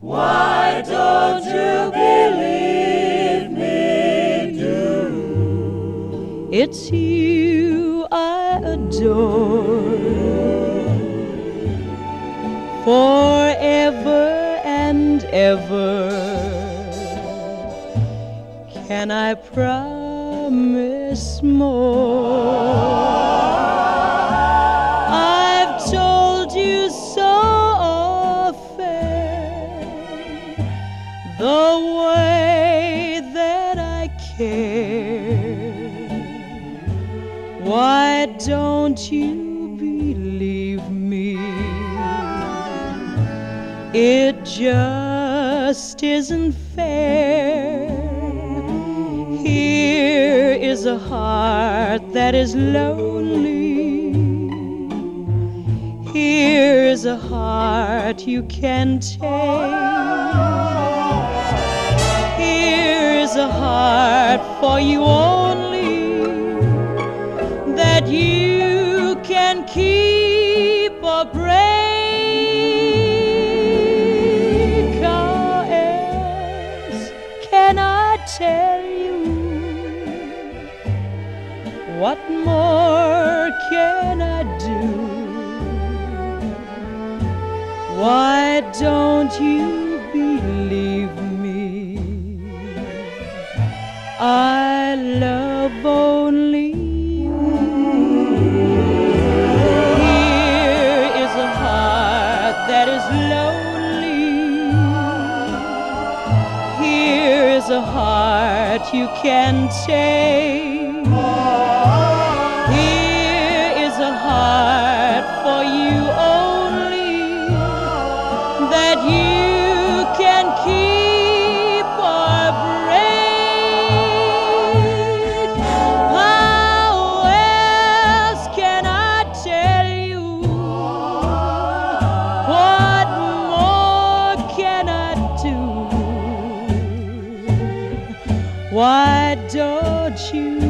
Why don't you believe me? Do It's you I adore forever and ever. Can I promise more? The way that I care. Why don't you believe me? It just isn't fair. Here is a heart that is lonely. Here is a heart you can take. A heart for you only that you can keep or break. How else can I tell you? What more can I do? Why don't you believe me? I love only. Here is a heart that is lonely. Here is a heart you can take. Why don't you